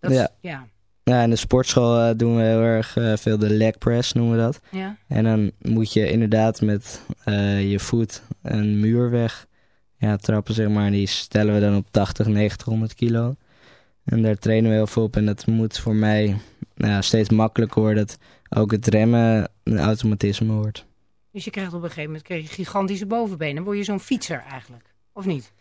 Dat is- Ja. Ja. In de sportschool eh, doen we heel erg eh, veel de leg press, noemen we dat. Ja. En dan moet je inderdaad met eh, je voet een muur weg ja, trappen, zeg maar. En die stellen we dan op 80, 90, 100 kilo. En daar trainen we heel veel op. En dat moet voor mij nou, steeds makkelijker worden. Dat ook het remmen een automatisme wordt. Dus je krijgt op een gegeven moment krijg je gigantische bovenbenen. Word je zo'n fietser eigenlijk, of niet?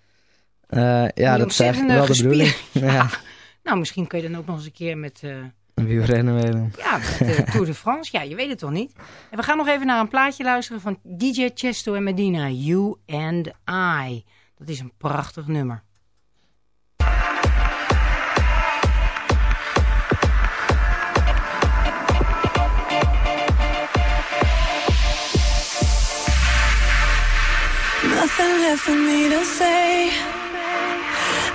Ja, dat is eigenlijk wel de bedoeling. (laughs) Ja, (laughs) Nou, misschien kun je dan ook nog eens een keer met... eh, wielrennen meedoen. Ja, met de (laughs) Tour de France. Ja, je weet het toch niet? En we gaan nog even naar een plaatje luisteren van DJ Chesto en Medina. You and I. Dat is een prachtig nummer. Nothing left for me to say.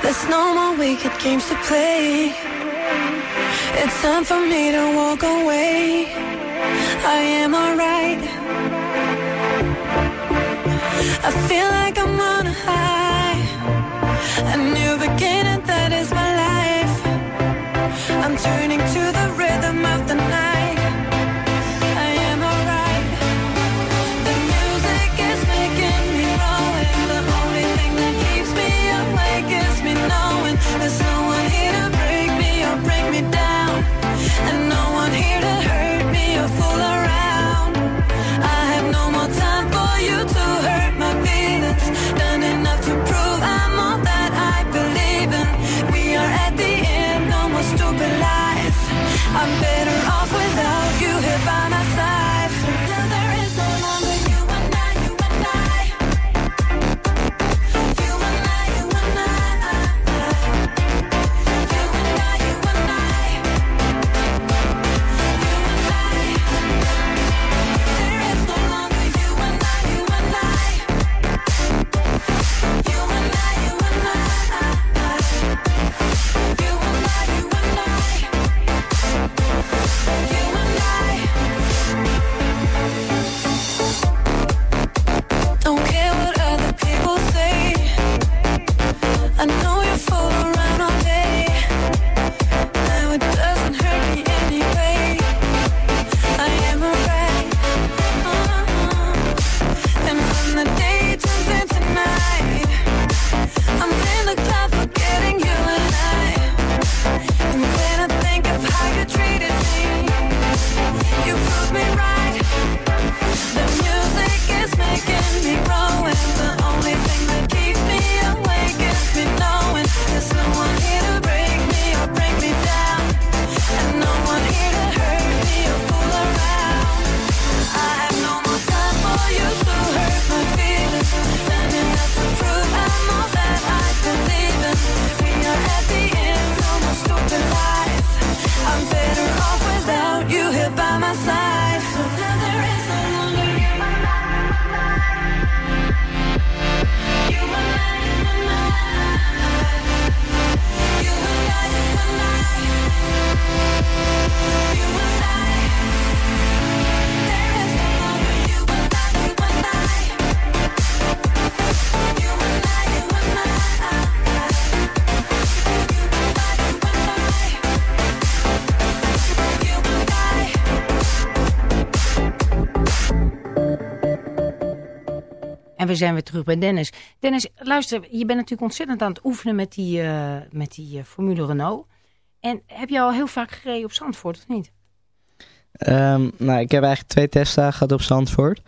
There's no more wicked games to play. It's time for me to walk away. I am alright. I feel like I'm on a high. A new beginning, that is my life. I'm turning to the rhythm of the night. We zijn weer terug bij Dennis. Dennis, luister, je bent natuurlijk ontzettend aan het oefenen met die, eh, met die eh, Formule Renault. En heb je al heel vaak gereden op Zandvoort, of niet? Ehm, nou, ik heb eigenlijk twee testdagen gehad op Zandvoort.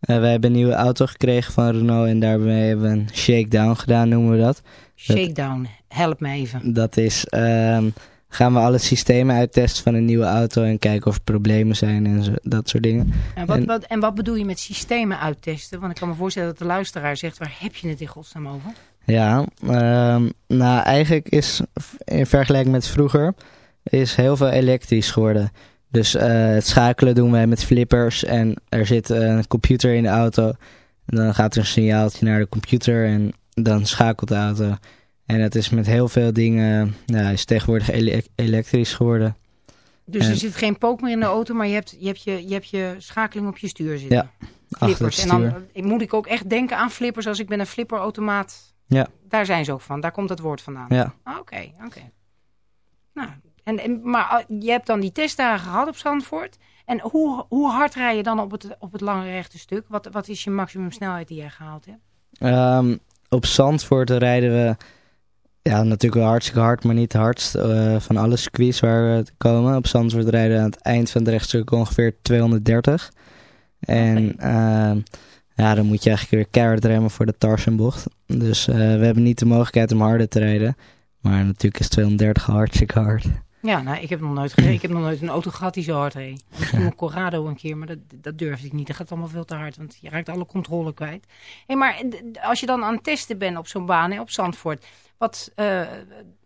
Eh we hebben een nieuwe auto gekregen van Renault en daarbij hebben we een shakedown gedaan, noemen we dat. Dat- Shakedown, help me even. Dat is, ehm, gaan we alle systemen uittesten van een nieuwe auto en kijken of er problemen zijn en zo, dat soort dingen. En wat, En- wat, en wat bedoel je met systemen uittesten? Want ik kan me voorstellen dat de luisteraar zegt, waar heb je het in godsnaam over? Ja, ehm, nou eigenlijk is in vergelijking met vroeger is heel veel elektrisch geworden. Dus eh, het schakelen doen wij met flippers en er zit een computer in de auto. En dan gaat er een signaaltje naar de computer en dan schakelt de auto. En dat is met heel veel dingen, ja, is tegenwoordig ele- elektrisch geworden. Dus En- er zit geen pook meer in de auto, maar je hebt je, hebt je, je, hebt je schakeling op je stuur zitten. Ja, Flippers. En dan eh, moet ik ook echt denken aan flippers als ik ben een flipperautomaat. Ja, Daar zijn ze ook van. Daar komt het woord vandaan. Ja. Ah, Oké, oké. Nou, en, en, maar ah, je hebt dan die testdagen gehad op Zandvoort. En hoe, hoe hard rij je dan op het, op het lange rechte stuk? Wat, wat is je maximum snelheid die jij gehaald hebt? Ehm, op Zandvoort rijden we ja, natuurlijk wel hartstikke hard, maar niet hardst eh, van alle circuits waar we komen. Op Zandvoort rijden aan het eind van het rechtstuk ongeveer 230. En eh, ja, dan moet je eigenlijk weer keihard remmen voor de Tarzanbocht. Dus eh, we hebben niet de mogelijkheid om harder te rijden. Maar natuurlijk is 230 hartstikke hard. Ja, nou, ik heb nog nooit. Ik heb nog nooit een auto gehad die zo hard reed. Misschien een Corrado een keer, maar dat, dat durfde ik niet. Dat gaat allemaal veel te hard, want je raakt alle controle kwijt. Hey, maar als je dan aan het testen bent op zo'n baan, hè, op Zandvoort, wat, eh,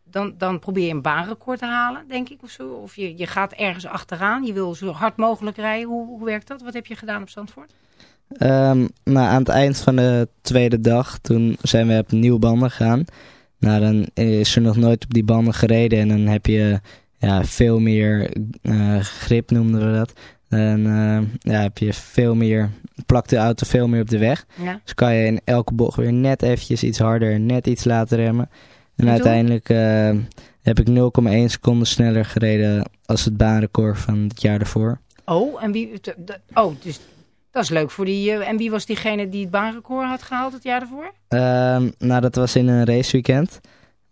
dan, dan probeer je een baanrecord te halen, denk ik, of zo. Of je, je gaat ergens achteraan, je wil zo hard mogelijk rijden. Hoe, hoe werkt dat? Wat heb je gedaan op Zandvoort? Ehm, nou, aan het eind van de tweede dag, toen zijn we op nieuwe banden gegaan. Nou, dan is er nog nooit op die banden gereden en dan heb je ja, veel meer eh, grip, noemden we dat. En eh, ja, heb je veel meer, plakt de auto veel meer op de weg. Ja. Dus kan je in elke bocht weer net eventjes iets harder, net iets laten remmen. En uiteindelijk eh, heb ik 0,1 seconde sneller gereden als het baanrecord van het jaar daarvoor. Oh, en wie, oh, dus dat is leuk voor die. en wie was diegene die het baanrecord had gehaald het jaar daarvoor? Ehm, nou, dat was in een raceweekend.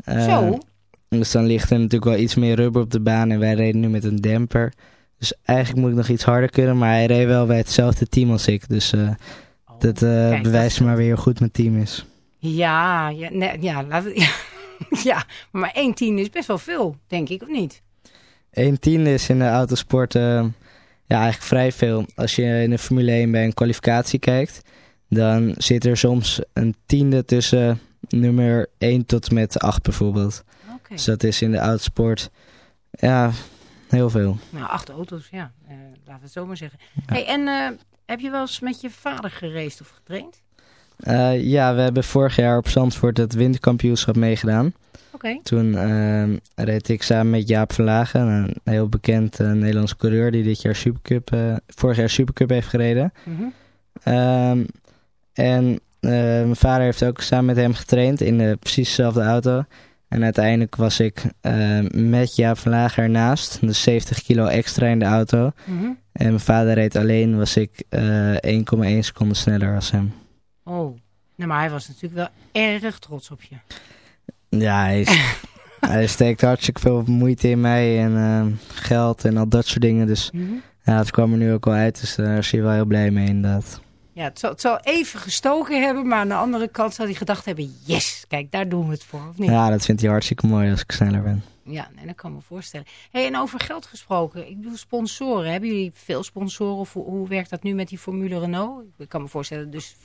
Zo. Dus dan ligt er natuurlijk wel iets meer rubber op de baan en wij reden nu met een demper. Dus eigenlijk moet ik nog iets harder kunnen, maar hij reed wel bij hetzelfde team als ik. Dus eh, dat eh, Oh, kijk, bewijst maar weer hoe goed mijn team is. Ja, ja, nee, ja, laat, ja, (laughs) ja, maar 1 tien is best wel veel, denk ik, of niet? 1 tiende is in de autosport eh, ja, eigenlijk vrij veel. Als je in de Formule 1 bij een kwalificatie kijkt, dan zit er soms een tiende tussen nummer 1 tot en met 8 bijvoorbeeld. Dus dat is in de autosport ja, heel veel. Nou, acht auto's, ja. eh laten we het zo maar zeggen. Hey, en eh, heb je wel eens met je vader geraced of getraind? Eh, ja, we hebben vorig jaar op Zandvoort het winterkampioenschap meegedaan. Oké. Toen eh, reed ik samen met Jaap Verlagen, een heel bekend Nederlands coureur die dit jaar Supercup, vorig jaar Supercup heeft gereden. Mhm. Ehm, en mijn vader heeft ook samen met hem getraind in de precies dezelfde auto. En uiteindelijk was ik eh, met Jaap Verlagen ernaast, dus 70 kilo extra in de auto. Mhm. En mijn vader reed alleen, was ik eh 1,1 seconde sneller als hem. Oh, nou, maar hij was natuurlijk wel erg trots op je. Ja, hij, is, (laughs) hij steekt hartstikke veel moeite in mij en eh, geld en al dat soort dingen. Dus Mhm. ja, het kwam er nu ook wel uit, dus daar is hij wel heel blij mee inderdaad. Ja, het zal, het zal even gestoken hebben, maar aan de andere kant zal hij gedacht hebben... Yes, kijk, daar doen we het voor, of niet? Ja, dat vindt hij hartstikke mooi als ik sneller ben. Ja, nee, dat kan ik me voorstellen. Hey, en over geld gesproken, ik bedoel sponsoren. Hebben jullie veel sponsoren of hoe, hoe werkt dat nu met die Formule Renault? Ik kan me voorstellen dus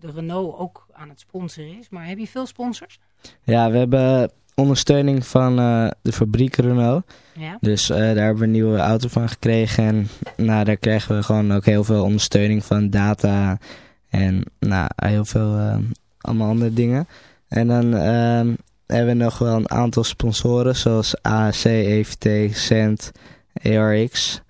de Renault ook aan het sponsoren is. Maar heb je veel sponsors? Ja, we hebben ondersteuning van eh, de fabriek Renault. Ja. Dus eh, daar hebben we een nieuwe auto van gekregen. En nou, daar krijgen we gewoon ook heel veel ondersteuning van data. En nou, heel veel eh, allemaal andere dingen. En dan ehm, hebben we nog wel een aantal sponsoren. Zoals AAC, EVT, Cent, ARX.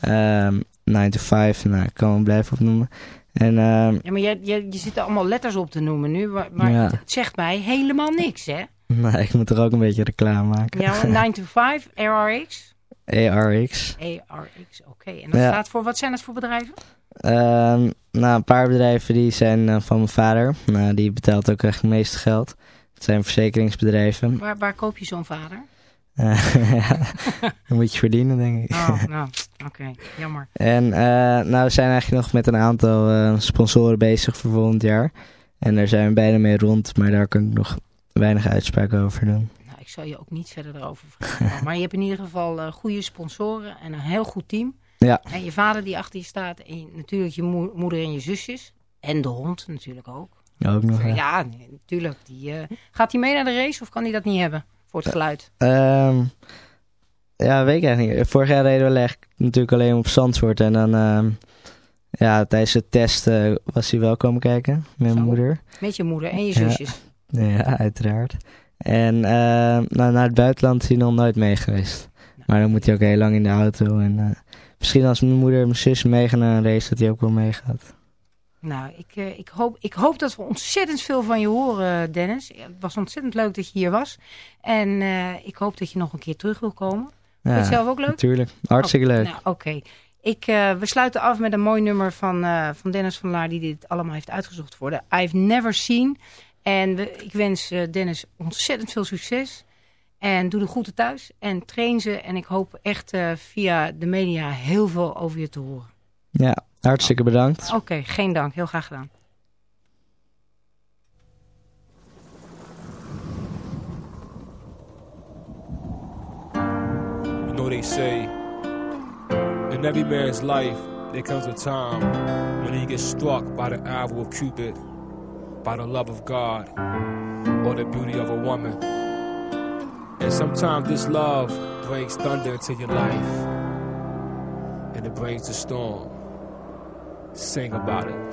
ehm 9 to 5. Nou, ik kan hem blijven opnoemen. En ehm, Ja, maar je, je, je zit er allemaal letters op te noemen nu. Maar, maar Ja. het, het zegt mij helemaal niks, hè? (laughs) nou, ik moet er ook een beetje reclame maken. Ja, 9 to 5, ARX. ARX. ARX, oké. En dat Ja. staat voor, wat zijn dat voor bedrijven? Ehm, nou, een paar bedrijven die zijn eh, van mijn vader. Nou, die betaalt ook echt het meeste geld. Het zijn verzekeringsbedrijven. Waar, waar koop je zo'n vader? Eh, (laughs) ja, dat moet je verdienen, denk ik. Oh, (laughs) nou, oké. Jammer. En eh, nou, we zijn eigenlijk nog met een aantal sponsoren bezig voor volgend jaar. En daar zijn we bijna mee rond, maar daar kan ik nog weinig uitspraken over doen. Nou, ik zal je ook niet verder erover vragen. (laughs) maar je hebt in ieder geval eh, goede sponsoren en een heel goed team. Ja. En je vader die achter je staat. En je- natuurlijk je moe- moeder en je zusjes. En de hond natuurlijk ook. Ook nog. Ja, ja. nee, natuurlijk. Die, eh, gaat hij mee naar de race of kan hij dat niet hebben? Voor het geluid. Ehm, ja, weet ik eigenlijk niet. Vorig jaar reden we leg natuurlijk alleen op Zandvoort. En dan, ehm, ja, tijdens de test eh, was hij wel komen kijken met mijn moeder. Met je moeder en je Ja. zusjes. Ja, uiteraard. En ehm, nou, naar het buitenland is hij nog nooit mee geweest. Maar dan moet hij ook heel lang in de auto. En eh, misschien als mijn moeder en mijn zus meegaan naar een race, dat hij ook wel meegaat. Nou, ik, eh, ik, hoop, ik hoop dat we ontzettend veel van je horen, Dennis. Ja, Het was ontzettend leuk dat je hier was. En eh, ik hoop dat je nog een keer terug wil komen. Vind je het zelf ook leuk? Natuurlijk. Hartstikke Oh, leuk. Nou, oké. Ik, eh, we sluiten af met een mooi nummer van, eh, van Dennis van Laar... die dit allemaal heeft uitgezocht voor de I've Never Seen. En we- ik wens eh, Dennis ontzettend veel succes. En doe de groeten thuis. En train ze. En ik hoop echt eh, via de media heel veel over je te horen. Ja, hartstikke bedankt. Oké, geen dank. Heel graag gedaan. You know they say in every man's life there comes a time when he gets struck by the arrow of Cupid, by the love of God, or the beauty of a woman. And sometimes this love brings thunder into your life, and it brings a storm. Sing about it.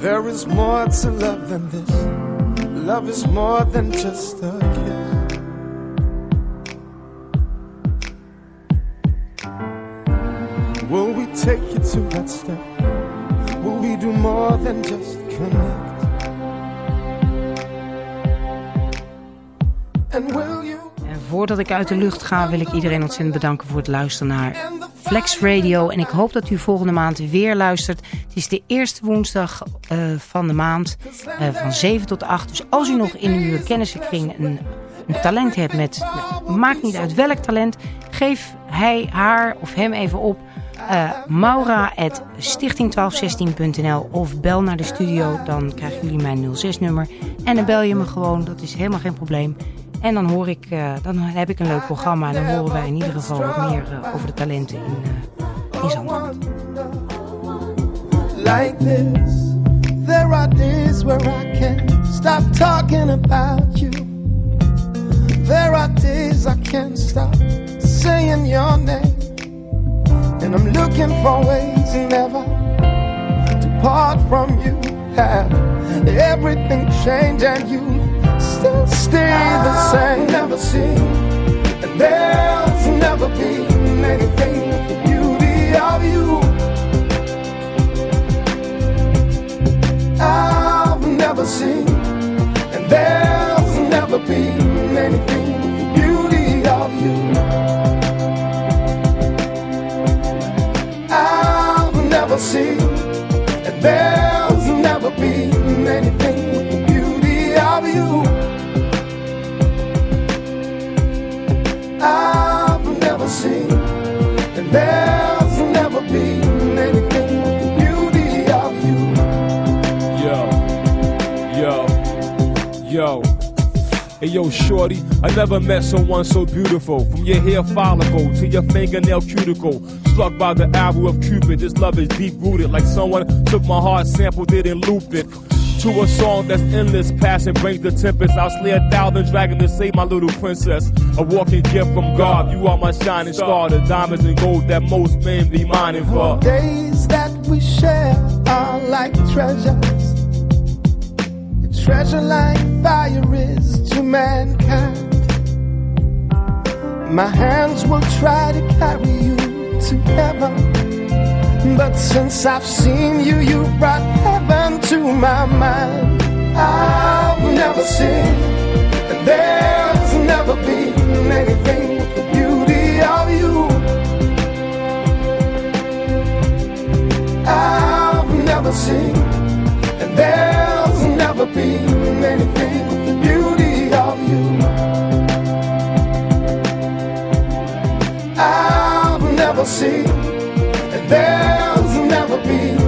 There is more to love than this. Love is more than just a more than just connect? And will you? En voordat ik uit de lucht ga, wil ik iedereen ontzettend bedanken voor het luisteren naar Flex Radio. En ik hoop dat u volgende maand weer luistert. Het is de eerste woensdag eh, van de maand, eh, van 7 tot 8. Dus als u nog in uw kennissenkring een, een talent hebt met, maakt niet uit welk talent, geef hij, haar of hem even op. eh maura.stichting1216.nl of bel naar de studio, dan krijgen jullie mijn 06-nummer. En dan bel je me gewoon, dat is helemaal geen probleem. En dan, hoor ik, eh, dan heb ik een leuk programma en dan horen wij in ieder geval wat meer eh, over de talenten in, in Zandvoort. like this. There are days where I can't stop talking about you. There are days I can't stop saying your name. And I'm looking for ways never to part from you. Have everything change and you still stay the same. I've Never seen, and there'll never be anything with the beauty of you. I've never seen, and there'll never be anything with the beauty of you. Never seen, and there'll never been anything with the beauty of you. I've never seen, and there'll never be anything with the beauty of you. Yo, yo, yo. Hey yo, shorty, I never met someone so beautiful. From your hair follicle to your fingernail cuticle. Struck by the arrow of Cupid, this love is deep rooted. Like someone took my heart, sampled it, and looped it. To a song that's endless, passion brings the tempest. I'll slay a thousand dragons to save my little princess. A walking gift from God, you are my shining star. The diamonds and gold that most men be mining for. The Days that we share are like treasures. A treasure like fire is to mankind. My hands will try to carry you to heaven. But since I've seen you, you brought heaven to my mind. I've never seen, and there's never been anything with the beauty of you. I've never seen, and there's never been anything never seen, and there's never been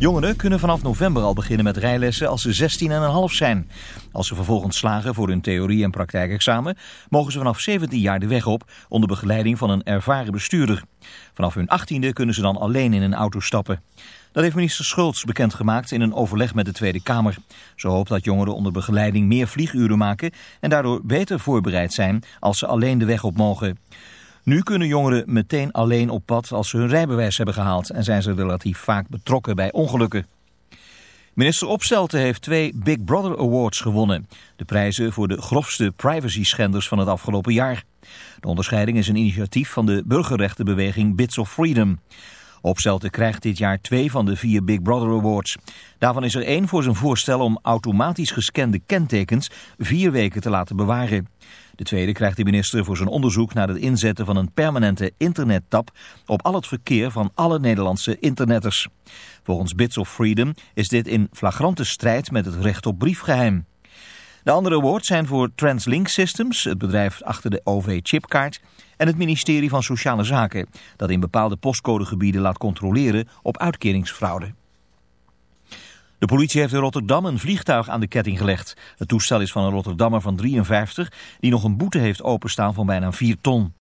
Jongeren kunnen vanaf november al beginnen met rijlessen als ze 16,5 zijn. Als ze vervolgens slagen voor hun theorie- en praktijkexamen... mogen ze vanaf 17 jaar de weg op onder begeleiding van een ervaren bestuurder. Vanaf hun 18e kunnen ze dan alleen in een auto stappen. Dat heeft minister Schultz bekendgemaakt in een overleg met de Tweede Kamer. Ze hoopt dat jongeren onder begeleiding meer vlieguren maken... en daardoor beter voorbereid zijn als ze alleen de weg op mogen. Nu kunnen jongeren meteen alleen op pad als ze hun rijbewijs hebben gehaald... en zijn ze relatief vaak betrokken bij ongelukken. Minister Opstelten heeft twee Big Brother Awards gewonnen. De prijzen voor de grofste privacy-schenders van het afgelopen jaar. De onderscheiding is een initiatief van de burgerrechtenbeweging Bits of Freedom. Opstelten krijgt dit jaar twee van de vier Big Brother Awards. Daarvan is er één voor zijn voorstel om automatisch gescande kentekens vier weken te laten bewaren. De tweede krijgt de minister voor zijn onderzoek naar het inzetten van een permanente internettap op al het verkeer van alle Nederlandse internetters. Volgens Bits of Freedom is dit in flagrante strijd met het recht op briefgeheim. De andere awards zijn voor TransLink Systems, het bedrijf achter de OV-chipkaart, en het ministerie van Sociale Zaken, dat in bepaalde postcodegebieden laat controleren op uitkeringsfraude. De politie heeft in Rotterdam een vliegtuig aan de ketting gelegd. Het toestel is van een Rotterdammer van 53 die nog een boete heeft openstaan van bijna 4 ton.